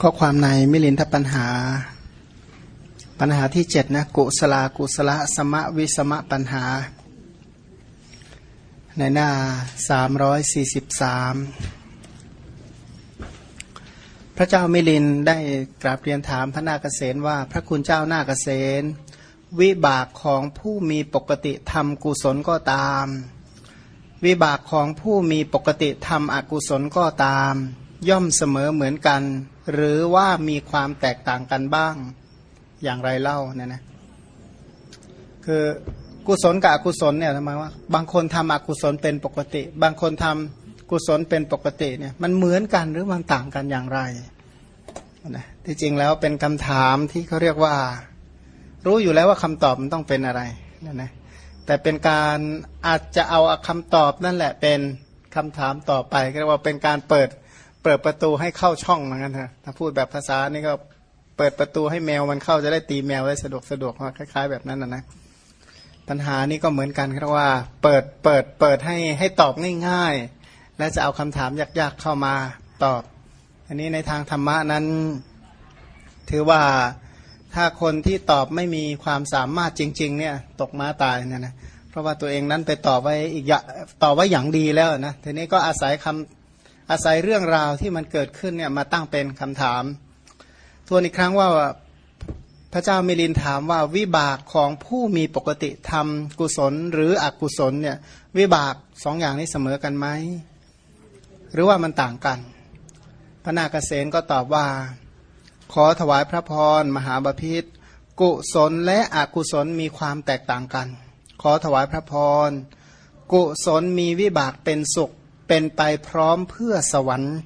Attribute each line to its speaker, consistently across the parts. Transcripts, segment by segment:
Speaker 1: ข้อความในมิลินทปัญหา ปัญหาที่เจ็ดนะกุศลากุศละสมะวิสมะปัญหา ในหน้าสามร้อยสี่สิบสามพระเจ้ามิลินได้กราบเรียนถามพระนาคเษนว่าพระคุณเจ้านาคเษนวิบากของผู้มีปกติทำกุศลก็ตาม วิบากของผู้มีปกติทำอกุศลก็ตาม ย่อมเสมอเหมือนกัน หรือว่ามีความแตกต่างกันบ้างอย่างไรเล่าเนี่ยนะคือกุศลกับอกุศลเนี่ยทำไมว่า บางคนทำอกุศลเป็นปกติ บางคนทำกุศลเป็นปกติเนี่ยมันเหมือนกันหรือมันต่างกันอย่างไรนะที่จริงแล้วเป็นคำถามที่เขาเรียกว่า รู้อยู่แล้วว่าคำตอบมันต้องเป็นอะไรนะนะแต่เป็นการอาจจะเอาคำตอบนั่นแหละเป็นคำถามต่อไปก็เรียกว่าเป็นการเปิด เปิดประตูให้เข้าช่องเหมือนกันเถอะถ้าพูดแบบภาษานี่ก็เปิดประตูให้แมวมันเข้าจะได้ตีแมวได้สะดวกสะดวกคล้าย ๆ แบบนั้นนะนะปัญหานี้ก็เหมือนกันครับว่า เปิดเปิดเปิดให้ให้ตอบง่าย ๆ และจะเอาคำถามยากๆเข้ามาตอบ อันนี้ในทางธรรมะนั้น ถือว่าถ้าคนที่ตอบไม่มีความสามารถจริง ๆ เนี่ย ตกม้าตายเนี่ยนะเพราะว่าตัวเองนั้นไปตอบไว้อีกอย่างตอบไว้อย่างดีแล้วนะทีนี้ก็อาศัยคำ อาศัยเรื่องราวที่มันเกิดขึ้นเนี่ยมาตั้งเป็นคำถามทวนอีกครั้งว่าพระเจ้ามิลินถามว่าวิบากของผู้มีปกติทำกุศลหรืออกุศลเนี่ยวิบากสองอย่างนี้เสมอกันไหม หรือว่ามันต่างกัน พระนาคเษนก็ตอบว่า ขอถวายพระพรมหาบาพิษกุศลและอกุศลมีความแตกต่างกัน ขอถวายพระพร กุศลมีวิบากเป็นสุข เป็นไปพร้อมเพื่อสวรรค์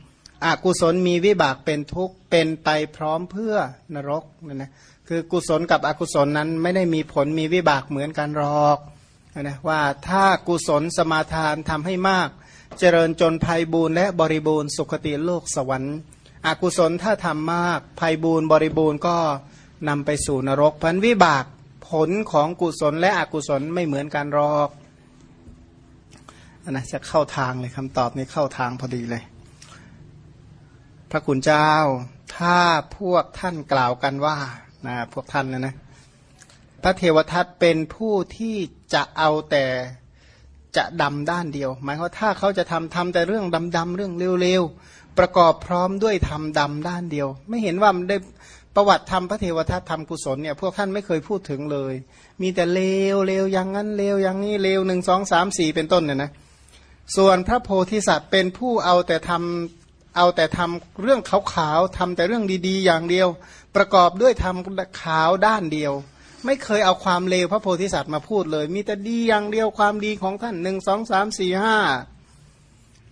Speaker 1: อกุศลมีวิบากเป็นทุกข์เป็นไปพร้อมเพื่อนรกนะนะคือกุศลกับอกุศลนั้นไม่ได้มีผลมีวิบากเหมือนกันหรอกนะว่าถ้ากุศลสมาทานทำให้มาก เจริญจนภัยบูรณ์และบริบูรณ์สุขติโลกสวรรค์ อกุศลถ้าทำมากภัยบูรณ์บริบูรณ์ก็นำไปสู่นรกพันวิบากผลของกุศลและอกุศลไม่เหมือนกันหรอก นะจะเข้าทางเลยคำตอบนี้เข้าทางพอดีเลย พระคุณเจ้า ถ้าพวกท่านกล่าวกันว่านะพวกท่านนะนะพระเทวทัตเป็นผู้ที่จะเอาแต่จะดำด้านเดียว หมายว่าถ้าเขาจะทำทำแต่เรื่องดำๆเรื่องเร็วๆประกอบพร้อมด้วยธรรมดำด้านเดียว ไม่เห็นว่ามันได้ประวัติธรรมพระเทวทัตธรรมกุศลเนี่ยพวกท่านไม่เคยพูดถึงเลย มีแต่เลวเลวอย่างนั้นเลวอย่างนี้เลวหนึ่งสองสามสี่เป็นต้นเนี่ยนะ ส่วนพระโพธิสัตว์เป็นผู้เอาแต่ทำเอาแต่ทำเรื่องขาวๆทำแต่เรื่องดีๆ อย่างเดียว ประกอบด้วยทำขาวด้านเดียว ไม่เคยเอาความเลวพระโพธิสัตว์มาพูดเลย มีแต่ดีอย่างเดียวความดีของท่านหนึ่งสองสามสี่ห้า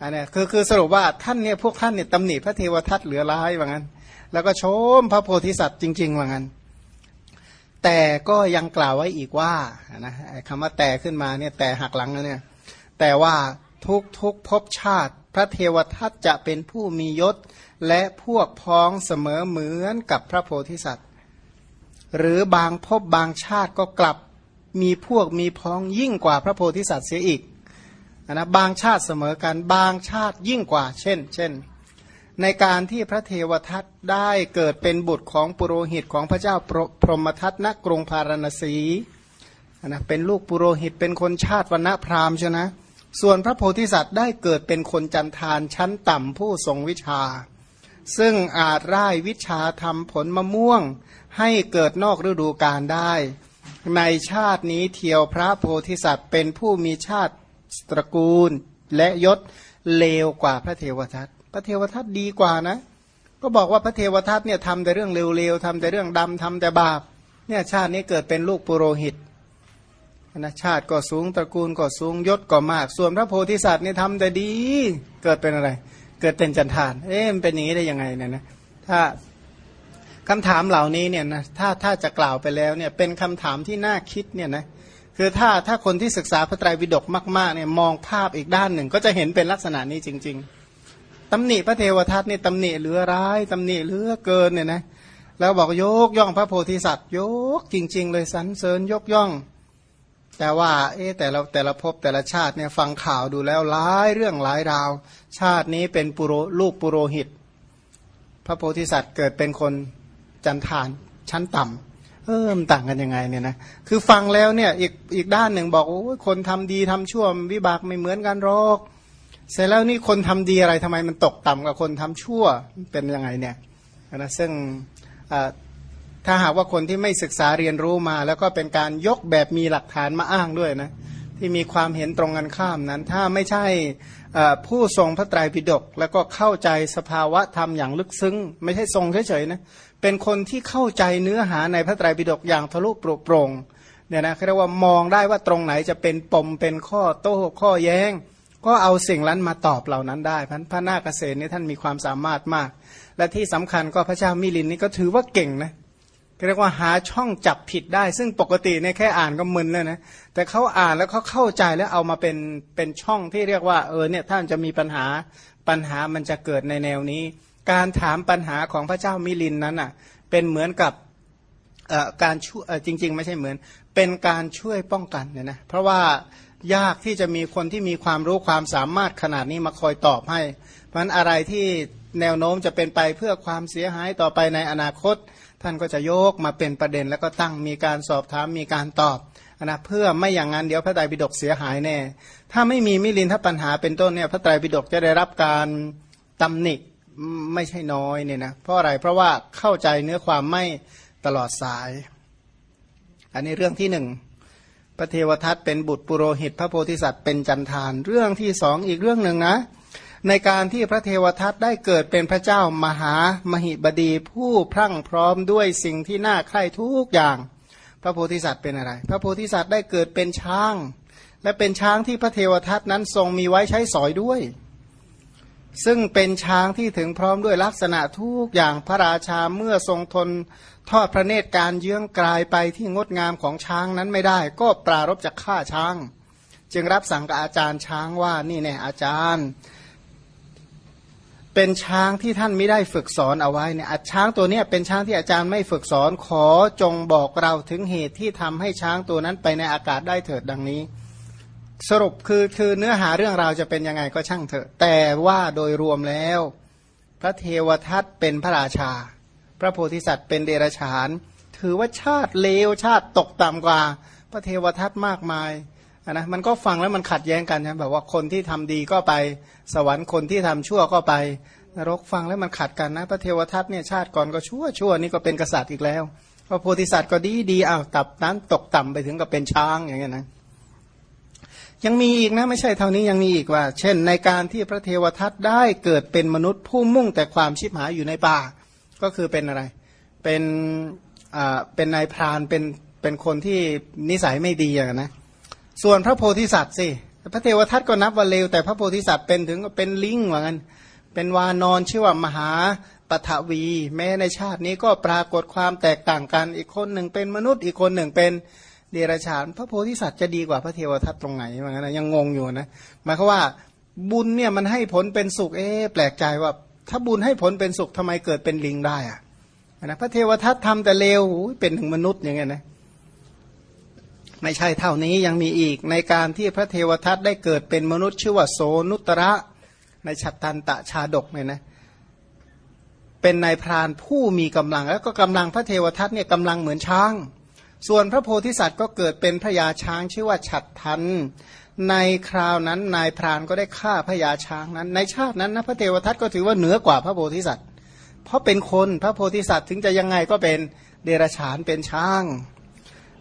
Speaker 1: อันนี้คือคือสรุปว่าท่านเนี่ยพวกท่านเนี่ยตำหนิพระเทวทัตเหลือร้ายว่างั้น แล้วก็ชมพระโพธิสัตว์จริง ๆ ว่างั้น แต่ก็ยังกล่าวไว้อีกว่านะคำว่าแต่ขึ้นมาเนี่ยแต่หักหลังนะเนี่ยแต่ว่า ทุกทุกภพชาติ พระเทวทัตจะเป็นผู้มียศ และพวกพ้องเสมอเหมือนกับพระโพธิสัตว์ หรือบางภพบางชาติก็กลับมีพวกมีพ้องยิ่งกว่าพระโพธิสัตว์เสียอีกนะบางชาติเสมอกันบางชาติยิ่งกว่า เช่น เช่น ในการที่พระเทวทัตได้เกิดเป็นบุตรของปุโรหิตของพระเจ้าพรหมทัตนกรุงพารณสีนะเป็นลูกปุโรหิตเป็นคนชาติวรรณพราหมณ์ใช่นะ ส่วนพระโพธิสัตว์ได้เกิดเป็นคนจันทานชั้นต่ำผู้ทรงวิชา ซึ่งอาจร่ายวิชาทำผลมะม่วง ให้เกิดนอกฤดูกาลได้ ในชาตินี้เทียวพระโพธิสัตว์เป็นผู้มีชาติตระกูลและยศเลวกว่าพระเทวทัตพระเทวทัตดีกว่านะ ก็บอกว่าพระเทวทัตเนี่ยทำแต่เรื่องเร็วๆทำแต่เรื่องดำทำแต่บาปเนี่ยชาตินี้เกิดเป็นลูกปุโรหิต นะชาติก็สูงตระกูลก็สูงยศก็มาก ส่วนพระโพธิสัตว์นี่ทำแต่ดี เกิดเป็นอะไร เกิดเป็นจันทาน เอ๊ะมันเป็นอย่างนี้ได้ยังไงเนี่ยนะถ้าคำถามเหล่านี้เนี่ยนะถ้าถ้าจะกล่าวไปแล้วเนี่ยเป็นคำถามที่น่าคิดเนี่ยนะคือถ้าถ้าคนที่ศึกษาพระไตรปิฎกมากๆเนี่ยมองภาพอีกด้านหนึ่ง ก็จะเห็นเป็นลักษณะนี้จริง ๆตำหนิพระเทวทัตเนี่ยตำหนิเหลือร้ายตำหนิเหลือเกินเนี่ยนะแล้วบอกยกย่องพระโพธิสัตว์ ยกจริง ๆ เลยสรรเสริญยกย่อง แต่ว่าเอ๊แต่ละแต่ละภพแต่ละชาติเนี่ยฟังข่าวดูแล้วหลายเรื่องหลายราว ชาตินี้เป็นปุโรลูกปุโรหิต พระโพธิสัตว์เกิดเป็นคนจันทานชั้นต่ำเออมต่างกันยังไงเนี่ยนะคือฟังแล้วเนี่ยอีกอีกด้านหนึ่งบอกโอ้คนทำดีทำชั่ววิบากไม่เหมือนกันหรอก เสร็จแล้วนี่คนทำดีอะไรทำไมมันตกต่ำกับคนทำชั่วเป็นยังไงเนี่ยนะซึ่ง ถ้าหากว่าคนที่ไม่ศึกษาเรียนรู้มา แล้วก็เป็นการยกแบบมีหลักฐานมาอ้างด้วยนะที่มีความเห็นตรงกันข้ามนั้น ถ้าไม่ใช่ผู้ทรงพระไตรปิฎกแล้วก็เข้าใจสภาวะธรรมอย่างลึกซึ้ง ไม่ใช่ทรงเฉยๆนะเป็นคนที่เข้าใจเนื้อหาในพระไตรปิฎกอย่างทะลุปรุโปร่งเนี่ยนะเรียกว่ามองได้ว่าตรงไหนจะเป็นปมเป็นข้อโต้ข้อแย้ง ก็เอาสิ่งนั้นมาตอบเหล่านั้นได้พันพระนาคเษนนี่ท่านมีความสามารถมาก และที่สำคัญก็พระเจ้ามิลินนี่ก็ถือว่าเก่งนะเเรียกว่าหาช่องจับผิดได้ ซึ่งปกติเนี่ยแค่อ่านก็มึนเลยนะแต่เขาอ่านแล้วเขาเข้าใจแล้วเอามาเป็นเป็นช่องที่เรียกว่าเออเนี่ยท่านจะมีปัญหาปัญหามันจะเกิดในแนวนี้ การถามปัญหาของพระเจ้ามิลินนั้นอะเป็นเหมือนกับการช่วยจริง ๆ ไม่ใช่เหมือน เป็นการช่วยป้องกันเนี่ยนะเพราะว่ายากที่จะมีคนที่มีความรู้ความสามารถขนาดนี้มาคอยตอบให้ เพราะฉะนั้นอะไรที่แนวโน้มจะเป็นไปเพื่อความเสียหายต่อไปในอนาคต ท่านก็จะโยกมาเป็นประเด็นแล้วก็ตั้งมีการสอบถามมีการตอบนะเพื่อไม่อย่างนั้นเดี๋ยวพระไตรปิฎกเสียหายแน่ ถ้าไม่มีมิลินทปัญหาเป็นต้นเนี่ยพระไตรปิฎกจะได้รับการตำหนิไม่ใช่น้อยเนี่ยนะเพราะอะไรเพราะว่าเข้าใจเนื้อความไม่ตลอดสาย อันนี้เรื่องที่หนึ่งพระเทวทัตเป็นบุตรปุโรหิต พระโพธิสัตว์เป็นจันทาน เรื่องที่สองอีกเรื่องหนึ่งนะ ในการที่พระเทวทัตได้เกิดเป็นพระเจ้ามหามหิบดีผู้พรั่งพร้อมด้วยสิ่งที่น่าใคร่ทุกอย่าง พระโพธิสัตว์เป็นอะไร พระโพธิสัตว์ได้เกิดเป็นช้าง และเป็นช้างที่พระเทวทัตนั้นทรงมีไว้ใช้สอยด้วย ซึ่งเป็นช้างที่ถึงพร้อมด้วยลักษณะทุกอย่างพระราชาเมื่อทรงทนทอดพระเนตรการเยื้องกลายไปที่งดงามของช้างนั้นไม่ได้ ก็ปรารบจากฆ่าช้าง จึงรับสั่งกับอาจารย์ช้างว่านี่แน่อาจารย์ เป็นช้างที่ท่านไม่ได้ฝึกสอนเอาไว้เนี่ยช้างตัวนี้เป็นช้างที่อาจารย์ไม่ฝึกสอนขอจงบอกเราถึงเหตุที่ทำให้ช้างตัวนั้นไปในอากาศได้เถิดดังนี้ สรุปคือคือเนื้อหาเรื่องราวจะเป็นยังไงก็ช่างเถอะ แต่ว่าโดยรวมแล้ว พระเทวทัตเป็นพระราชา พระโพธิสัตว์เป็นเดรัจฉาน ถือว่าชาติเลวชาติตกต่ำกว่า พระเทวทัตมากมาย นะมันก็ฟังแล้วมันขัดแย้งกันนะแบบว่าคนที่ทำดีก็ไปสวรรค์คนที่ทำชั่วก็ไปนรกฟังแล้วมันขัดกันนะพระเทวทัตเนี่ยชาติก่อนก็ชั่วชั่วนี่ก็เป็นกษัตริย์อีกแล้วพระโพธิสัตว์ก็ดีดีอ้าวตับนั้นตกต่ำไปถึงกับเป็นช้างอย่างเงี้ยนะยังมีอีกนะไม่ใช่เท่านี้ยังมีอีกว่า เช่น ในการที่พระเทวทัตได้เกิดเป็นมนุษย์ผู้มุ่งแต่ความชิบหายอยู่ในป่า ก็คือเป็นอะไร เป็นอ่าเป็นนายพรานเป็นเป็นคนที่นิสัยไม่ดีอย่างนะ ส่วนพระโพธิสัตว์สิพระเทวทัตก็นับว่าเลวแต่พระโพธิสัตว์เป็นถึงเป็นลิงว่างั้นเป็นวานอนชื่อว่ามหาปฐวี แม้ในชาตินี้ก็ปรากฏความแตกต่างกัน อีกคนหนึ่งเป็นมนุษย์อีกคนหนึ่งเป็นเดรัจฉาน พระโพธิสัตว์จะดีกว่าพระเทวทัตตรงไหนว่างั้นยังงงอยู่นะหมายความว่าบุญเนี่ยมันให้ผลเป็นสุขเอ๊แปลกใจว่า ถ้าบุญให้ผลเป็นสุขทำไมเกิดเป็นลิงได้อะนะพระเทวทัตทำแต่เลวเป็นถึงมนุษย์อย่างเงี้ยนะ ไม่ใช่เท่านี้ยังมีอีกในการที่พระเทวทัตได้เกิดเป็นมนุษย์ชื่อว่าโสนุตระในฉัตตันตะชาดกเนี่ยนะเป็นนายพรานผู้มีกำลัง แล้วก็กำลังพระเทวทัตเนี่ยกำลังเหมือนช้าง ส่วนพระโพธิสัตว์ก็เกิดเป็นพระยาช้างชื่อว่าฉัตรทันในคราวนั้นนายพรานก็ได้ฆ่าพระยาช้างนั้น ในชาตินั้นนะพระเทวทัตก็ถือว่าเหนือกว่าพระโพธิสัตว์ เพราะเป็นคนพระโพธิสัตว์ถึงจะยังไงก็เป็นเดรัจฉานเป็นช้าง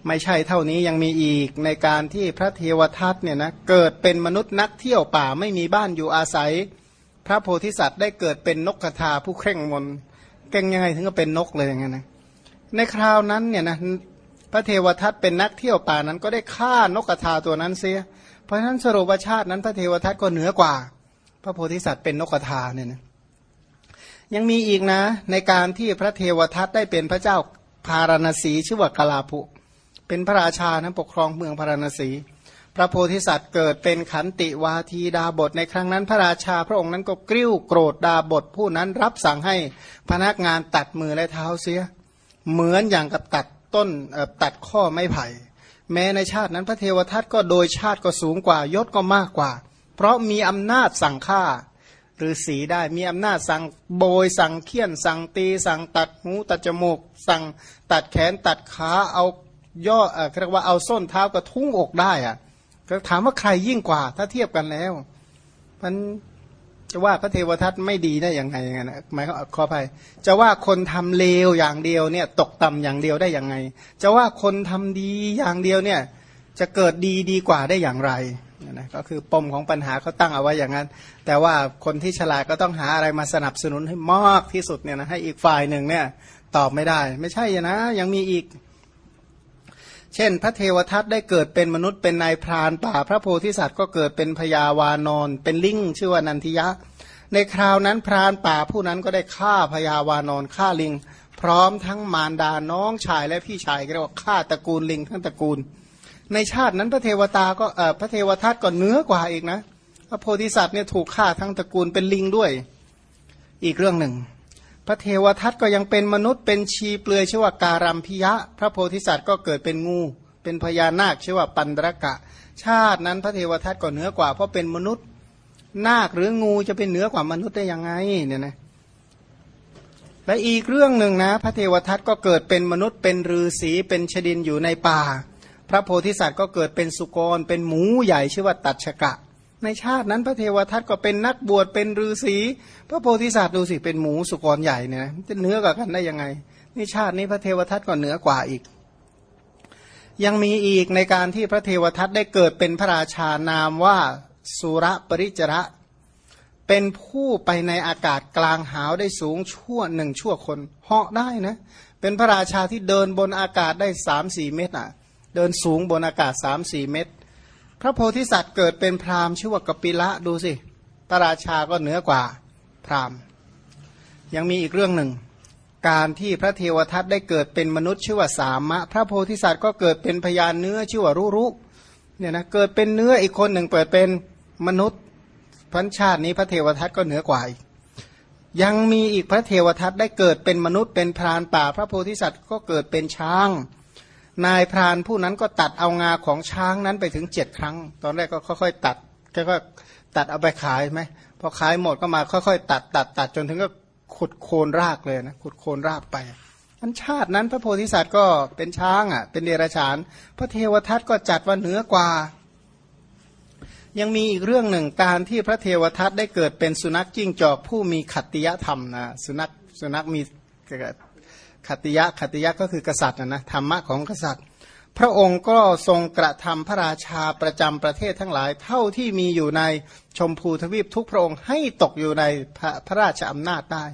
Speaker 1: ไม่ใช่เท่านี้ยังมีอีกในการที่พระเทวทัตเนี่ยนะเกิดเป็นมนุษย์นักเที่ยวป่าไม่มีบ้านอยู่อาศัย พระโพธิสัตว์ได้เกิดเป็นนกกระทาผู้เคร่งมนเก่งยังไงถึงก็เป็นนกเลยอย่างเงี้นะในคราวนั้นเนี่ยนะพระเทวทัตเป็นนักเที่ยวป่านั้นก็ได้ฆ่านกกระทาตัวนั้นเสีย เพราะฉะนั้นสรุปว่าชาตินั้นพระเทวทัตก็เหนือกว่า พระโพธิสัตว์เป็นนกกระทาเนี่ยนะยังมีอีกนะในการที่พระเทวทัตได้เป็นพระเจ้าพารณสีชื่อว่ากลาภุ เป็นพระราชานะปกครองเมืองพาราณสี พระโพธิสัตว์เกิดเป็นขันติวาทีดาบทในครั้งนั้นพระราชาพระองค์นั้นก็กริ้วโกรธดาบทผู้นั้นรับสั่งให้พนักงานตัดมือและเท้าเสีย เหมือนอย่างกับตัดต้นตัดข้อไม้ไผ่ แม้ในชาตินั้นพระเทวทัตก็โดยชาติก็สูงกว่ายศก็มากกว่า เพราะมีอำนาจสั่งฆ่าหรือสีได้มีอำนาจสั่งโบยสั่งเคี่ยนสั่งตี สั่งตัดหูตัดจมูก สั่งตัดแขนตัดขาเอา ย่อเอ่อเรียกว่าเอาส้นเท้ากระทุ้งอกได้อะก็ถามว่าใครยิ่งกว่า ถ้าเทียบกันแล้ว มันจะว่าพระเทวทัตไม่ดีได้ยังไงอยังไงนะหมายขออภัยจะว่าคนทำเลวอย่างเดียวเนี่ย ตกต่ำอย่างเดียวได้ยังไง จะว่าคนทำดีอย่างเดียวเนี่ย จะเกิดดีดีกว่าได้อย่างไรนะก็คือปมของปัญหาเขาตั้งเอาไว้อย่างนั้น แต่ว่าคนที่ฉลาดก็ต้องหาอะไรมาสนับสนุนให้มากที่สุดเนี่ยนะให้อีกฝ่ายหนึ่งเนี่ย ตอบไม่ได้ ไม่ใช่นะยังมีอีก เช่น พระเทวทัตได้เกิดเป็นมนุษย์เป็นนายพรานป่า พระโพธิสัตว์ก็เกิดเป็นพญาวานอน เป็นลิงชื่อว่านันทิยะ ในคราวนั้นพรานป่าผู้นั้นก็ได้ฆ่าพญาวานอนฆ่าลิง พร้อมทั้งมารดาน้องชายและพี่ชายเรียกว่าฆ่าตระกูลลิงทั้งตระกูล ในชาตินั้นพระเทวตาก็เออพระเทวทัตก็เนื้อกว่าอีกนะ พระโพธิสัตว์เนี่ยถูกฆ่าทั้งตระกูลเป็นลิงด้วย อีกเรื่องหนึ่ง พระเทวทัตก็ยังเป็นมนุษย์เป็นชีเปลือยชื่อว่าการัมพิยะ พระโพธิสัตว์ก็เกิดเป็นงู เป็นพญานาคชื่อว่าปันรกะ ชาตินั้นพระเทวทัตก็เหนือกว่าเพราะเป็นมนุษย์ นาคหรืองูจะเป็นเหนือกว่ามนุษย์ได้ยังไงเนี่ยนะและอีกเรื่องหนึ่งนะ พระเทวทัตก็เกิดเป็นมนุษย์เป็นฤาษีเป็นชดินอยู่ในป่า พระโพธิสัตว์ก็เกิดเป็นสุกรเป็นหมูใหญ่ชื่อว่าตัดชกะ ในชาตินั้นพระเทวทัตก็เป็นนักบวชเป็นฤาษีพระโพธิสัตว์ดูสิเป็นหมูสุกรใหญ่เนี่ยจะเนื้อกว่ากันได้ยังไงนี่ชาตินี้พระเทวทัตก็เหนือกว่าอีก ยังมีอีกในการที่พระเทวทัตได้เกิดเป็นพระราชานามว่าสุระปริจระ เป็นผู้ไปในอากาศกลางหาวได้สูงชั่วหนึ่งชั่วคนเหาะได้นะเป็นพระราชาที่เดินบนอากาศได้สามสี่เมตรอะ เดินสูงบนอากาศสามสี่เมตร พระโพธิสัตว์เกิดเป็นพราหมณ์ชื่อว่ากปิละดูสิพระราชาก็เหนือกว่าพราหมณ์ ยังมีอีกเรื่องหนึ่ง การที่พระเทวทัตได้เกิดเป็นมนุษย์ชื่อว่าสามะ พระโพธิสัตว์ก็เกิดเป็นพยานเนื้อชื่อว่ารุรุเนี่ยนะเกิดเป็นเนื้ออีกคนหนึ่งเปิดเป็นมนุษย์พันชาตินี้พระเทวทัตก็เหนือกว่าอีกยังมีอีกพระเทวทัตได้เกิดเป็นมนุษย์เป็นพรานป่า พระโพธิสัตว์ก็เกิดเป็นช้าง นายพรานผู้นั้นก็ตัดเอางาของช้างนั้นไปถึงเจ็ดครั้ง ตอนแรกก็ค่อย ๆ ตัดก็ตัดเอาไปขายไหมพอขายหมดก็มาค่อยๆ ตัดตัดตัดจนถึงก็ขุดโคนรากเลยนะขุดโคนรากไปอันชาตินั้นพระโพธิสัตว์ก็เป็นช้างอะ เป็นเดรัจฉาน พระเทวทัตก็จัดว่าเหนือกว่า ยังมีอีกเรื่องหนึ่งการที่พระเทวทัตได้เกิดเป็นสุนัขจิ้งจอกผู้มีขัตติยธรรมนะสุนัขสุนัขมี ขัติยะขัติยะก็คือกษัตริย์นะนะธรรมะของกษัตริย์ พระองค์ก็ทรงกระทำพระราชาประจำประเทศทั้งหลาย เท่าที่มีอยู่ในชมพูทวีปทุกพระองค์ให้ตกอยู่ในพระพระราชอำนาจได้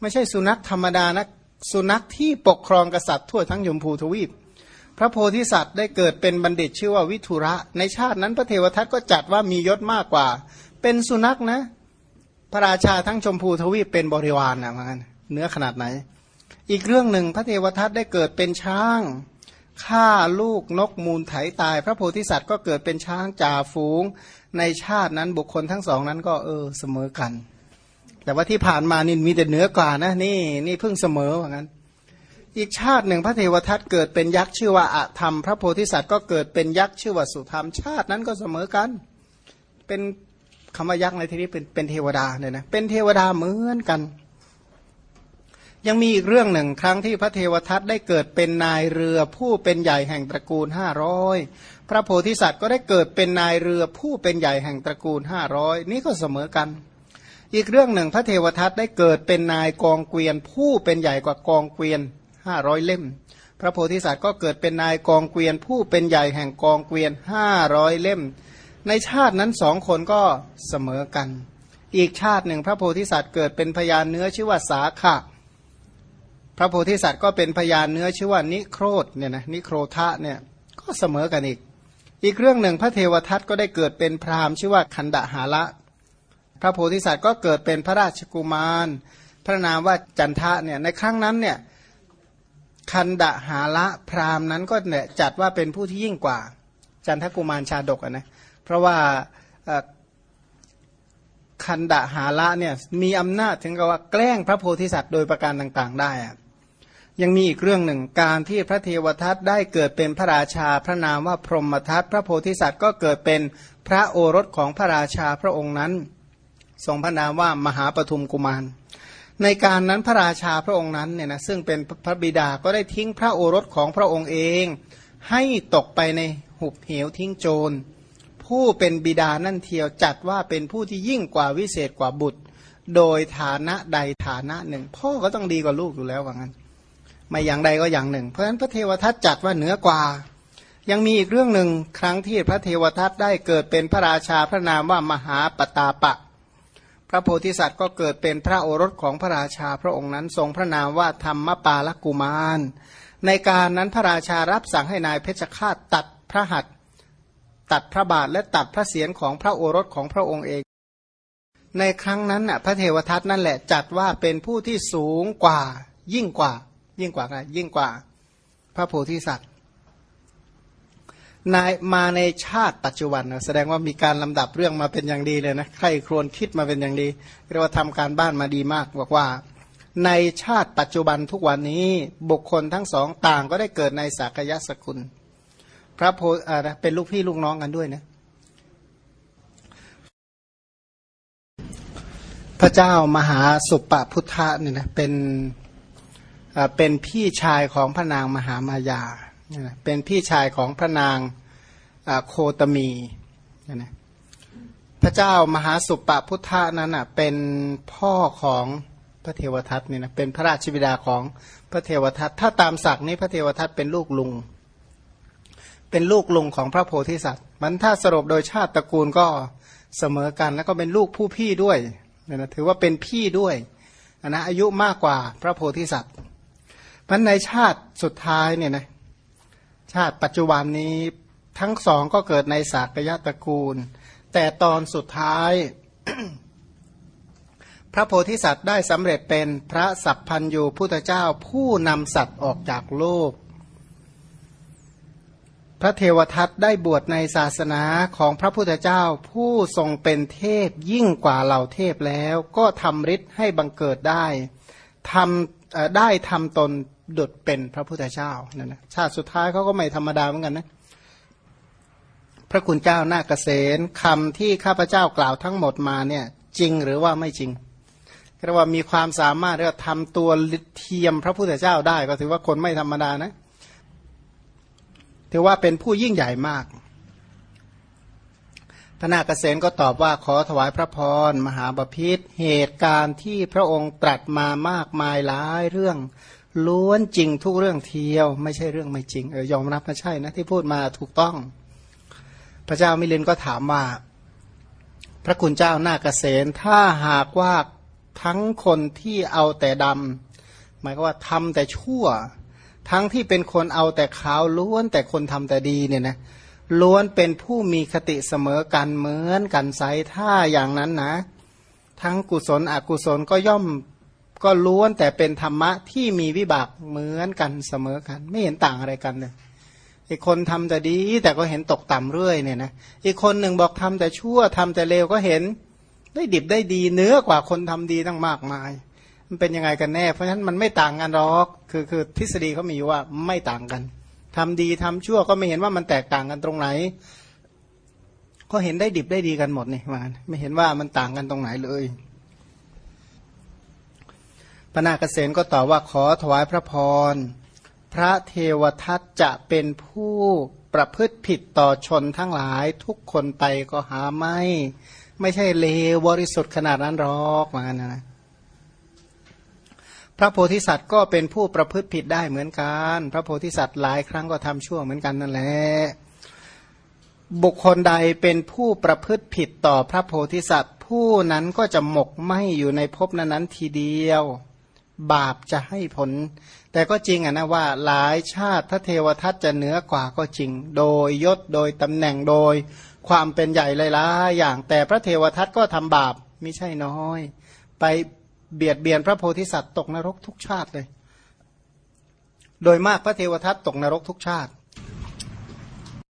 Speaker 1: ไม่ใช่สุนัขธรรมดานะสุนัขที่ปกครองกษัตริย์ทั่วทั้งยมพูทวีป พระโพธิสัตว์ได้เกิดเป็นบัณฑิตชื่อว่าวิทุระ ในชาตินั้นพระเทวทัตก็จัดว่ามียศมากกว่า เป็นสุนัขนะ พระราชาทั้งชมพูทวีปเป็นบริวารนนะมันเนื้อขนาดไหน อีกเรื่องหนึ่งพระเทวทัตได้เกิดเป็นช้างฆ่าลูกนกมูลไถตาย พระโพธิสัตว์ก็เกิดเป็นช้างจ่าฝูง ในชาตินั้นบุคคลทั้งสองนั้นก็เออเสมอกัน แต่ว่าที่ผ่านมานี่มีแต่เหนือกว่านะนี่นี่เพิ่งเสมอว่างั้น อีกชาติหนึ่งพระเทวทัตเกิดเป็นยักษ์ชื่อว่าอะธรรม พระโพธิสัตว์ก็เกิดเป็นยักษ์ชื่อว่าสุธรรมชาตินั้นก็เสมอกัน เป็นคำว่ายักษ์ในที่นี้เป็นเป็นเทวดาเนี่ยนะเป็นเทวดาเหมือนกัน ยังมีอีกเรื่องหนึ่งครั้งที่พระเทวทัตได้เกิดเป็นนายเรือผู้เป็นใหญ่แห่งตระกูลห้าร้อยพระโพธิสัตว์ก็ได้เกิดเป็นนายเรือผู้เป็นใหญ่แห่งตระกูลห้าร้อยนี่ก็เสมอกัน อีกเรื่องหนึ่งพระเทวทัตได้เกิดเป็นนายกองเกวียน ผู้เป็นใหญ่กว่ากองเกวียนห้าร้อยเล่ม พระโพธิสัตว์ก็เกิดเป็นนายกองเกวียน ผู้เป็นใหญ่แห่งกองเกวียนห้าร้อยเล่ม ในชาตินั้นสองคนก็เสมอกัน อีกชาติหนึ่งพระโพธิสัตว์เกิดเป็นพยานเนื้อชื่อว่าสาขะ พระโพธิสัตว์ก็เป็นพยานเนื้อชื่อว่านิโครธเนี่ยนะนิโครธะเนี่ยก็เสมอกันอีก อีกเรื่องหนึ่งพระเทวทัตก็ได้เกิดเป็นพราหมณ์ชื่อว่าคันดหาละ พระโพธิสัตว์ก็เกิดเป็นพระราชกุมาร พระนามว่าจันทะเนี่ยในครั้งนั้นเนี่ยคันดะหาละพราหมณ์นั้นก็เนี่ยจัดว่าเป็นผู้ที่ยิ่งกว่า จันทกุมารชาดกนะเพราะว่าคันดะหาละเนี่ยมีอำนาจถึงกับว่าแกล้งพระโพธิสัตว์โดยประการต่าง ๆ ได้อะ ยังมีอีกเรื่องหนึ่งการที่พระเทวทัตได้เกิดเป็นพระราชาพระนามว่าพรหมทัตพระโพธิสัตว์ก็เกิดเป็นพระโอรสของพระราชาพระองค์นั้น ทรงพระนามว่ามหาปทุมกุมาร ในการนั้นพระราชาพระองค์นั้นเนี่ยนะซึ่งเป็นพระบิดาก็ได้ทิ้งพระโอรสของพระองค์เอง ให้ตกไปในหุบเหวทิ้งโจร ผู้เป็นบิดานั่นเทียวจัดว่าเป็นผู้ที่ยิ่งกว่าวิเศษกว่าบุตร โดยฐานะใดฐานะหนึ่ง พ่อก็ต้องดีกว่าลูกอยู่แล้วว่างั้น ไม่อย่างใดก็อย่างหนึ่ง เพราะฉะนั้นพระเทวทัตจัดว่าเหนือกว่า ยังมีอีกเรื่องหนึ่งครั้งที่พระเทวทัตได้เกิดเป็นพระราชาพระนามว่ามหาปตาปะ พระโพธิสัตว์ก็เกิดเป็นพระโอรสของพระราชาพระองค์นั้นทรงพระนามว่าธรรมปาลกุมาร ในการนั้นพระราชารับสั่งให้นายเพชฌฆาตตัดพระหัตตัดพระบาทและตัดพระเศียรของพระโอรสของพระองค์เอง ในครั้งนั้นน่ะพระเทวทัตนั่นแหละจัดว่าเป็นผู้ที่สูงกว่ายิ่งกว่า ยิ่งกว่าอะไรยิ่งกว่า พระโพธิสัตว์นายมาในชาติปัจจุบันนะแสดงว่ามีการลำดับเรื่องมาเป็นอย่างดีเลยนะใครครวญคิดมาเป็นอย่างดีเรียกว่าทำการบ้านมาดีมากบอกว่า ในชาติปัจจุบันทุกวันนี้บุคคลทั้งสองต่างก็ได้เกิดในสากยสกุล พระโพอ่าเป็นลูกพี่ลูกน้องกันด้วยนะพระเจ้ามหาสุปปพุทธะเนี่ยนะเป็น เป็นพี่ชายของพระนางมหามายา เป็นพี่ชายของพระนางโคตมีนะพระเจ้ามหาสุปปพุทธะนั้นอะเป็นพ่อของพระเทวทัตเนี่ยนะเป็นพระราชบิดาของพระเทวทัตถ้าตามศักดิ์นี้พระเทวทัตเป็นลูกลุง เป็นลูกลุงของพระโพธิสัตว์ มันถ้าสรุปโดยชาติตระกูลก็เสมอกันแล้วก็เป็นลูกผู้พี่ด้วยเนี่ยนะถือว่าเป็นพี่ด้วยนะอายุมากกว่าพระโพธิสัตว์ มันในชาติสุดท้ายเนี่ยนะชาติปัจจุบันนี้ทั้งสองก็เกิดในศาสตรยตระกูล แต่ตอนสุดท้าย พระโพธิสัตว์ได้สำเร็จเป็นพระสัพพันยูพุทธเจ้าผู้นำสัตว์ออกจากโลก พระเทวทัตได้บวชในศาสนาของพระพุทธเจ้าผู้ทรงเป็นเทพยิ่งกว่าเหล่าเทพแล้ว ก็ทำฤทธิ์ให้บังเกิดได้ทำได้ทำตน ดุดเป็นพระพุทธเจ้านั่นนะชาติสุดท้ายเขาก็ไม่ธรรมดาเหมือนกันนะพระคุณเจ้านาเกษตคำที่ข้าพเจ้ากล่าวทั้งหมดมาเนี่ย จริงหรือว่าไม่จริงเรียกว่ามีความสามารถเรียกว่าทำตัวเทียมพระพุทธเจ้าได้ ก็ถือว่าคนไม่ธรรมดานะถือว่าเป็นผู้ยิ่งใหญ่มากพระนาคเษนก็ตอบว่าขอถวายพระพรมหาบพิษเหตุการณ์ที่พระองค์ตรัสมามากมายหลายเรื่อง ล้วนจริงทุกเรื่องเทียว ไม่ใช่เรื่องไม่จริงเออยอมรับม่ใช่นะที่พูดมาถูกต้อง พระเจ้ามิลินก็ถามว่า พระคุณเจ้านาเกษตถ้าหากว่าทั้งคนที่เอาแต่ดำหมายก็ว่าทำแต่ชั่ว ทั้งที่เป็นคนเอาแต่ขาวล้วนแต่คนทำแต่ดีเนี่ยนะล้วนเป็นผู้มีคติเสมอกันเหมือนกันไซถ้าอย่างนั้นนะ ทั้งกุศลอกุศลก็ย่อม ก็ล้วนแต่เป็นธรรมะที่มีวิบากเหมือนกันเสมอกัน ไม่เห็นต่างอะไรกันเลยอีกคนทำแต่ดีแต่ก็เห็นตกต่ำเรื่อยเนี่ยนะอีกคนหนึ่งบอกทำแต่ชั่วทำแต่เลวก็เห็นได้ดิบได้ดีเนื้อกว่าคนทำดีตั้งมากมาย มันเป็นยังไงกันแน่ เพราะฉะนั้นมันไม่ต่างกันหรอกคือคือทฤษฎีเขามีว่าไม่ต่างกันทำดีทำชั่วก็ไม่เห็นว่ามันแตกต่างกันตรงไหน ก็เห็นได้ดิบได้ดีกันหมดนี่มันไม่เห็นว่ามันต่างกันตรงไหนเลย พระนาคเษนก็ตอบว่าขอถวายพระพร พระเทวทัตจะเป็นผู้ประพฤติผิดต่อชนทั้งหลายทุกคนไปก็หาไม่ ไม่ใช่เลวบริสุทธิ์ขนาดนั้นหรอกมานะนะพระโพธิสัตว์ก็เป็นผู้ประพฤติผิดได้เหมือนกัน พระโพธิสัตว์หลายครั้งก็ทำชั่วเหมือนกันนั่นแหละ บุคคลใดเป็นผู้ประพฤติผิดต่อพระโพธิสัตว์ ผู้นั้นก็จะหมกไหมอยู่ในภพนั้นๆทีเดียว บาปจะให้ผล แต่ก็จริงอะนะว่าหลายชาติพระเทวทัตจะเหนือกว่าก็จริง โดยยศโดยตำแหน่งโดย ความเป็นใหญ่เลยละอย่างแต่พระเทวทัตก็ทำบาปไม่ใช่น้อย ไปเบียดเบียนพระโพธิสัตว์ตกนรกทุกชาติเลย โดยมากพระเทวทัตตกนรกทุกชาติ